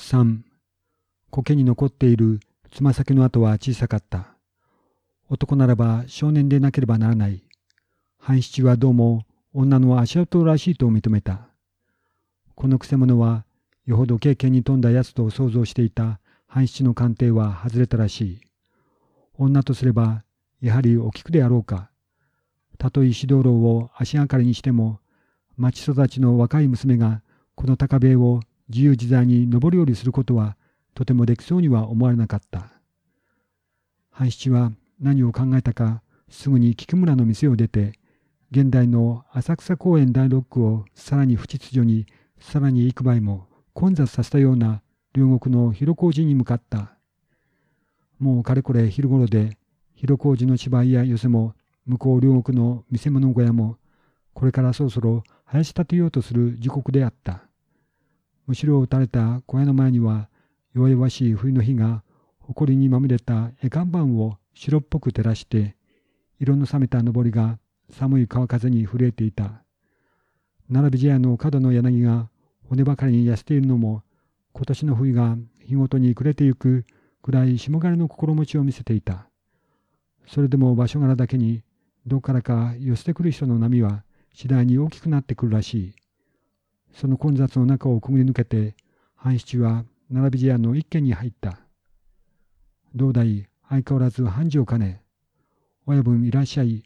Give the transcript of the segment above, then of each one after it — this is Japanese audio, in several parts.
3苔に残っているつま先の跡は小さかった。男ならば少年でなければならない。半七はどうも女の足跡らしいと認めた。このくせ者はよほど経験に富んだやつと想像していた半七の鑑定は外れたらしい。女とすればやはりお菊であろうか。たとえ石灯籠を足がかりにしても町育ちの若い娘がこの高塀を自由自在に上り下りすることはとてもできそうには思われなかった。半七は何を考えたかすぐに菊村の店を出て現代の浅草公園大六区をさらに不秩序にさらに幾倍も混雑させたような両国の広小路に向かった。もうかれこれ昼頃で広小路の芝居や寄せも向こう両国の見せ物小屋もこれからそろそろ林立てようとする時刻であった。後ろを打たれた小屋の前には弱々しい冬の日が埃にまみれた絵看板を白っぽく照らして色の冷めた登りが寒い川風に震えていた。並び茶屋の角の柳が骨ばかりに痩せているのも今年の冬が日ごとに暮れてゆくくらい霜枯れの心持ちを見せていた。それでも場所柄だけにどこからか寄せてくる人の波は次第に大きくなってくるらしい。その混雑の中をくぐり抜けて半七は並び茶屋の一軒に入った。どうだい相変わらず繁盛かね。親分いらっしゃい。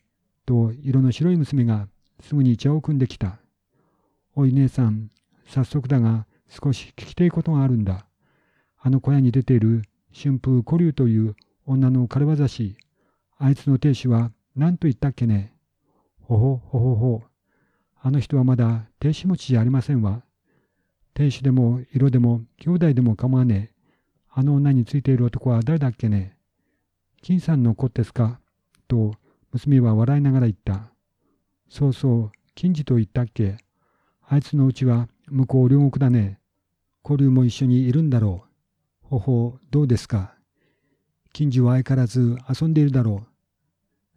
と色の白い娘がすぐに茶を汲んできた。おい姉さん、早速だが少し聞きたいことがあるんだ。あの小屋に出ている春風古流という女の軽業師。あいつの亭主は何と言ったっけね。ほほほほほ。あの人はまだ亭主持ちじゃありませんわ。亭主でも色でも兄弟でも構わねえ。あの女についている男は誰だっけね。金さんの子ですかと娘は笑いながら言った。そうそう、金次と言ったっけあいつのうちは向こう両国だね。古流も一緒にいるんだろう。ほほう、どうですか。金次は相変わらず遊んでいるだろう。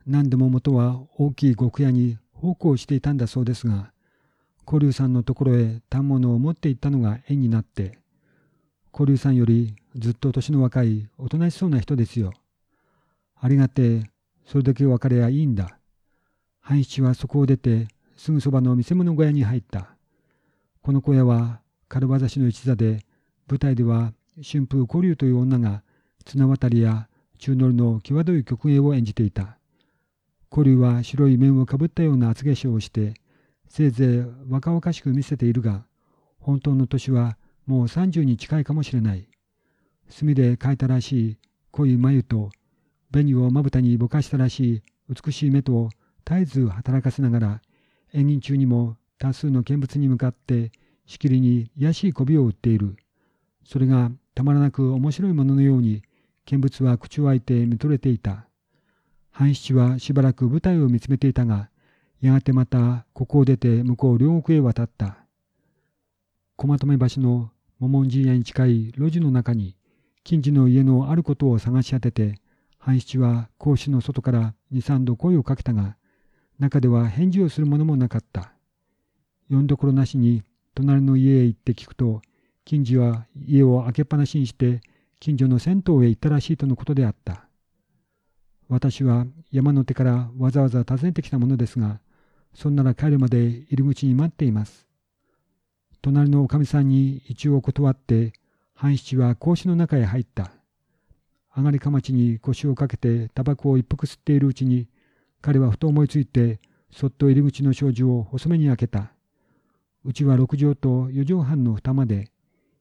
何でも元は大きい極屋に奉公していたんだそうですが、古流さんのところへ反物を持って行ったのが縁になって、古流さんよりずっと年の若いおとなしそうな人ですよ。ありがて、それだけ別れやいいんだ。半七はそこを出て、すぐそばの見せ物小屋に入った。この小屋は、軽業師の一座で、舞台では春風古流という女が、綱渡りや中乗りの際どい曲芸を演じていた。古流は白い面をかぶったような厚化粧をして、せいぜい若々しく見せているが、本当の年はもう30に近いかもしれない。墨で描いたらしい濃い眉と紅をまぶたにぼかしたらしい美しい目と絶えず働かせながら演技中にも多数の見物に向かってしきりに卑しい媚びを売っている。それがたまらなく面白いもののように見物は口を開いて見とれていた。半七はしばらく舞台を見つめていたが、やがてまたここを出て向こう両国へ渡った。駒止橋の桃門神屋に近い路地の中に近所の家のあることを探し当てて半七は格子の外から二三度声をかけたが、中では返事をするものもなかった。読んどころなしに隣の家へ行って聞くと、近所は家を開けっぱなしにして、近所の銭湯へ行ったらしいとのことであった。私は山の手からわざわざ訪ねてきたものですが、そんなら帰るまで入り口に待っています。隣のおかみさんに一応断って、半七は格子の中へ入った。上がりかまちに腰をかけてタバコを一服吸っているうちに、彼はふと思いついて、そっと入り口の障子を細めに開けた。うちは六畳と四畳半の二間で、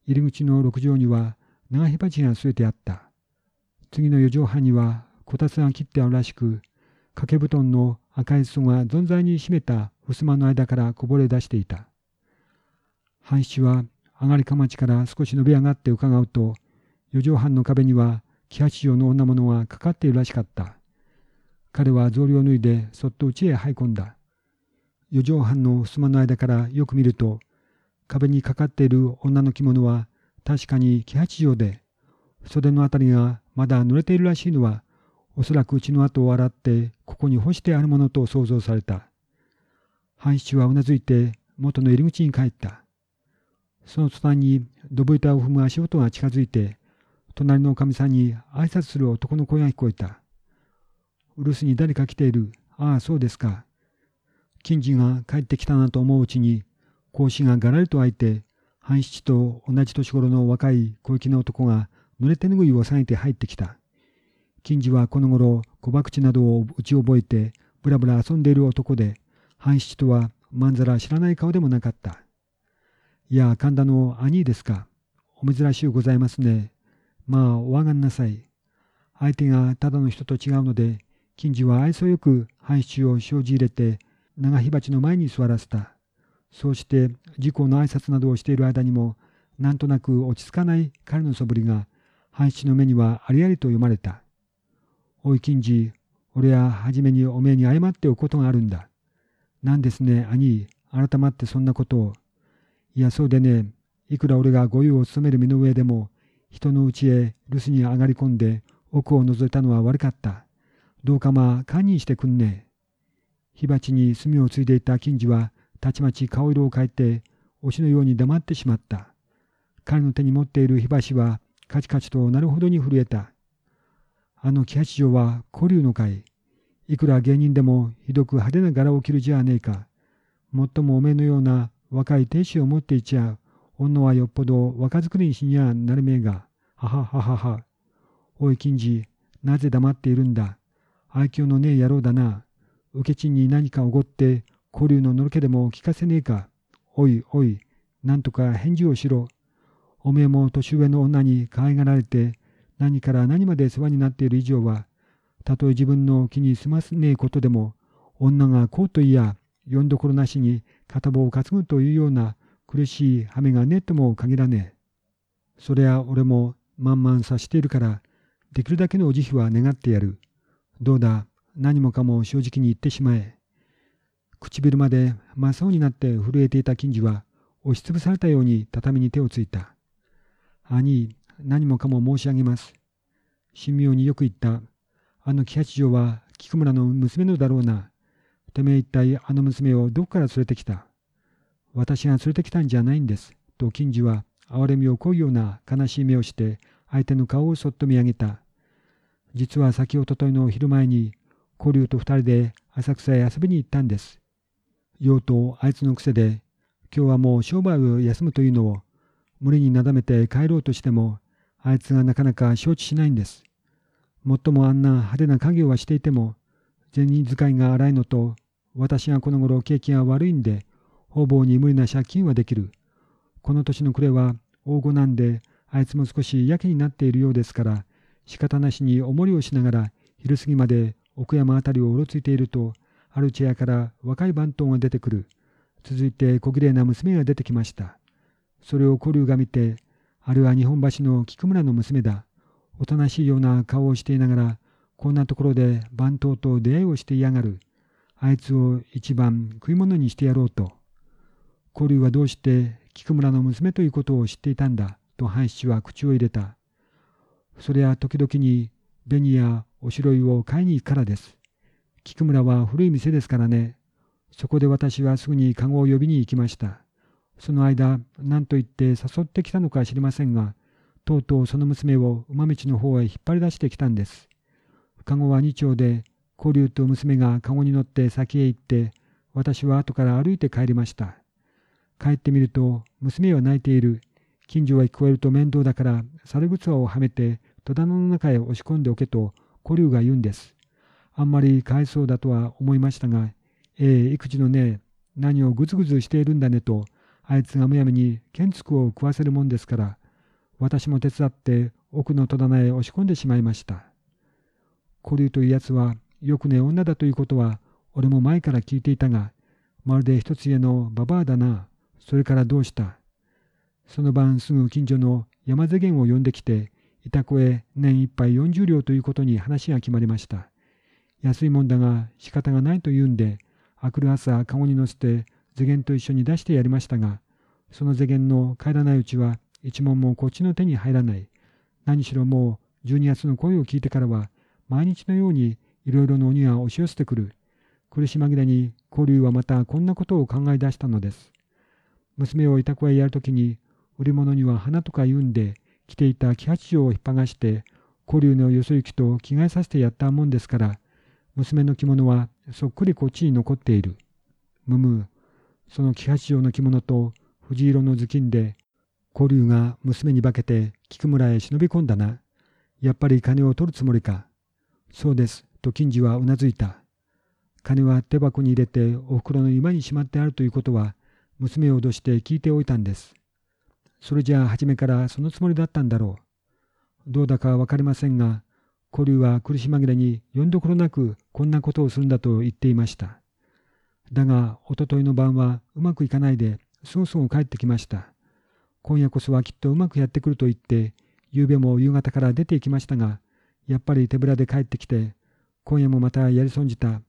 入り口の六畳には長火鉢が据えてあった。次の四畳半にはこたつが切ってあるらしく、掛け布団の赤い裾が存在に締めた襖の間からこぼれ出していた。半七は上がりかまちから少し伸び上がって伺うと、四畳半の壁には気八条の女物がかかっているらしかった。彼は草履を脱いでそっと家へ入り込んだ。四畳半の襖の間からよく見ると、壁にかかっている女の着物は確かに気八条で、袖のあたりがまだ濡れているらしいのは、おそらく血の跡を洗ってここに干してあるものと想像された。半七はうなずいて元の入り口に帰った。その途端にどぶ板を踏む足音が近づいて、隣のおかみさんに挨拶する男の声が聞こえた。うるすに誰か来ている。ああ、そうですか。金次が帰ってきたなと思ううちに、格子ががらりと開いて、半七と同じ年頃の若い小粋な男が濡れ手ぬぐいを下げて入ってきた。金次はこの頃小博打などを打ち覚えてぶらぶら遊んでいる男で、半七とはまんざら知らない顔でもなかった。いや、神田の兄ですか。お珍しゅうございますね。まあ、お上がんなさい。相手がただの人と違うので、金次は愛想よく半七を生じ入れて、長火鉢の前に座らせた。そうして事故の挨拶などをしている間にも、なんとなく落ち着かない彼の素振りが、半七の目にはありありと読まれた。おい金次、俺は初めにおめえに謝っておくことがあるんだ。なんですね、兄、改まってそんなことを。いや、そうでね、いくら俺が御用を務める身の上でも、人の家へ留守に上がり込んで奥を覗いたのは悪かった。どうかまあ堪忍してくんね火鉢に炭をついでいた金次はたちまち顔色を変えて押しのように黙ってしまった。彼の手に持っている火箸はカチカチとなるほどに震えた。あの木八城は古流の会。いくら芸人でもひどく派手な柄を着るじゃねえか。もっともおめえのような若い亭主を持っていちゃう。女はよっぽど若作りにしにゃなるめえが。ははははは。おい金次、なぜ黙っているんだ。愛嬌のねえ野郎だな。受け賃に何かおごって、古流ののろけでも聞かせねえか。おいおい、なんとか返事をしろ。おめえも年上の女に可愛がられて、何から何まで世話になっている以上は、たとえ自分の気に済ますねえことでも、女がこうといや、よんどころなしに片棒を担ぐというような苦しい羽目がねえとも限らねえ。そりゃ俺も満々さしているから、できるだけのお慈悲は願ってやる。どうだ、何もかも正直に言ってしまえ。唇まで真っ青になって震えていた金次は、押しつぶされたように畳に手をついた。兄、何もかも申し上げます。神妙によく言った。あの木八城は菊村の娘のだろうな。てめえ一体あの娘をどこから連れてきた？私が連れてきたんじゃないんです。と金次は哀れみをこうような悲しい目をして相手の顔をそっと見上げた。実は先おとといの昼前に、古流と二人で浅草へ遊びに行ったんです。用とあいつの癖で、今日はもう商売を休むというのを、無理になだめて帰ろうとしても、あいつがなかなか承知しないんです。もっともあんな派手な家業はしていても、銭使いが荒いのと、私がこの頃景気が悪いんで、方々に無理な借金はできる。この年の暮れは大御なんで、あいつも少しやけになっているようですから、仕方なしにおもりをしながら昼過ぎまで奥山あたりをうろついていると、ある茶屋から若い番頭が出てくる。続いて小綺麗な娘が出てきました。それを古流が見て、あれは日本橋の菊村の娘だ。おとなしいような顔をしていながら、こんなところで番頭と出会いをして嫌がる。あいつを一番食い物にしてやろうと。古流はどうして菊村の娘ということを知っていたんだ、と藩士は口を入れた。それは時々に紅やおしろいを買いに行くからです。菊村は古い店ですからね。そこで私はすぐに籠を呼びに行きました。その間、何と言って誘ってきたのか知りませんが、とうとうその娘を馬道の方へ引っ張り出してきたんです。籠は二丁で、古流と娘が籠に乗って先へ行って、私は後から歩いて帰りました。帰ってみると、娘は泣いている。近所は聞こえると面倒だから、猿靴をはめて戸棚の中へ押し込んでおけと古流が言うんです。あんまりかわいそうだとは思いましたが、ええ育児のね、何をぐずぐずしているんだねと、あいつがむやみに剣つくを食わせるもんですから、私も手伝って奥の戸棚へ押し込んでしまいました。古流というやつは、よくね女だということは、俺も前から聞いていたが、まるで一つ家のババアだな。それからどうした？その晩すぐ近所の山瀬源を呼んできて、いたこへ年一杯40両ということに話が決まりました。安いもんだが仕方がないと言うんで、あくる朝籠に乗せて世間と一緒に出してやりましたが、その世間の帰らないうちは一文もこっちの手に入らない。何しろもう12月の声を聞いてからは、毎日のようにいろいろの鬼が押し寄せてくる。苦し紛れに古流はまたこんなことを考え出したのです。娘をいたこへやるときに、売り物には花とか言うんで、着ていた木八条を引っ剥がして、古流のよそ行きと着替えさせてやったもんですから、娘の着物はそっくりこっちに残っている。むむ、その木八条の着物と藤色の頭巾で、古流が娘に化けて菊村へ忍び込んだな。やっぱり金を取るつもりか。そうです、と金次はうなずいた。金は手箱に入れてお袋の居間にしまってあるということは、娘を脅して聞いておいたんです。それじゃあ初めからそのつもりだったんだろう。どうだかわかりませんが、古流は苦し紛れによんどころなくこんなことをするんだと言っていました。だが、おとといの晩はうまくいかないで、すぐすぐ帰ってきました。今夜こそはきっとうまくやってくると言って、夕べも夕方から出て行きましたが、やっぱり手ぶらで帰ってきて、今夜もまたやり損じた。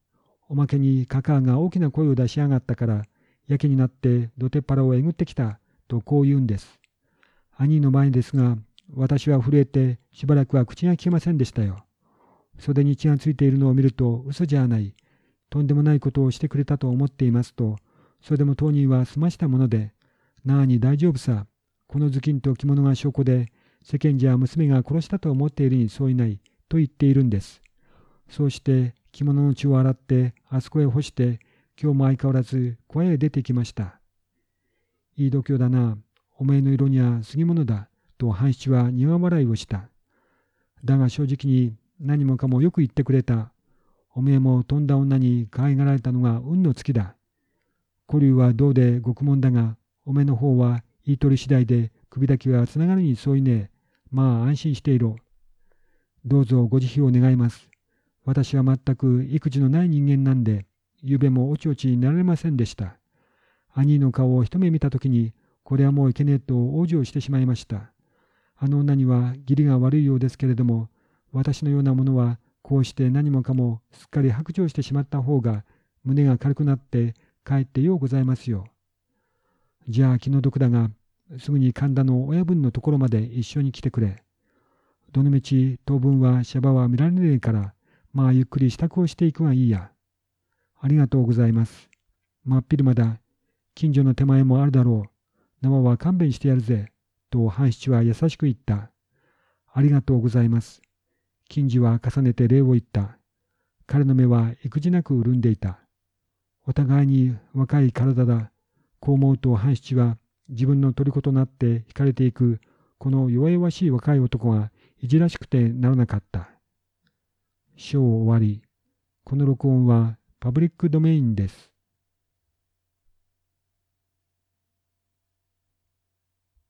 おまけにカカアが大きな声を出しやがったから、やけになって土手っ腹をえぐってきた、とこう言うんです。兄の前ですが、私は震えてしばらくは口が聞けませんでしたよ。袖に血がついているのを見ると嘘じゃない。とんでもないことをしてくれたと思っていますと、それでも当人は済ましたもので、なあに大丈夫さ。この頭巾と着物が証拠で、世間じゃ娘が殺したと思っているにそういない、と言っているんです。そうして着物の血を洗ってあそこへ干して、今日も相変わらず小屋へ出てきました。いい度胸だな。お前の色には過ぎ物だ。と半七は苦笑いをした。だが正直に何もかもよく言ってくれた。おめえも飛んだ女に可愛がられたのが運の尽きだ。古流はどうで獄門だが、おめえの方は言い取り次第で首だけはつながるにそういねえ。まあ安心していろ。どうぞご慈悲を願います。私は全く育児のない人間なんで、ゆべもおちおちになられませんでした。兄の顔を一目見たときに、これはもういけねえと往生してしまいました。あの女には義理が悪いようですけれども、私のようなものはこうして何もかもすっかり白状してしまった方が胸が軽くなって帰ってようございますよ。じゃあ気の毒だが、すぐに神田の親分のところまで一緒に来てくれ。どのみち当分はシャバは見られねえから、まあゆっくり支度をしていくがいいや。ありがとうございます。真っ昼間だ。近所の手前もあるだろう。生は勘弁してやるぜ。と半七は優しく言った。ありがとうございます。金次は重ねて礼を言った。彼の目は育児なく潤んでいた。お互いに若い体だ。こう思うと半七は自分の虜となって惹かれていくこの弱々しい若い男がいじらしくてならなかった。章終わり。この録音はパブリックドメインです。